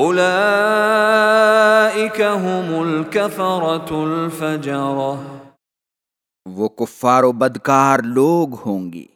اولئیک هم الكفرت الفجرہ وہ کفار و بدکار لوگ ہوں گی۔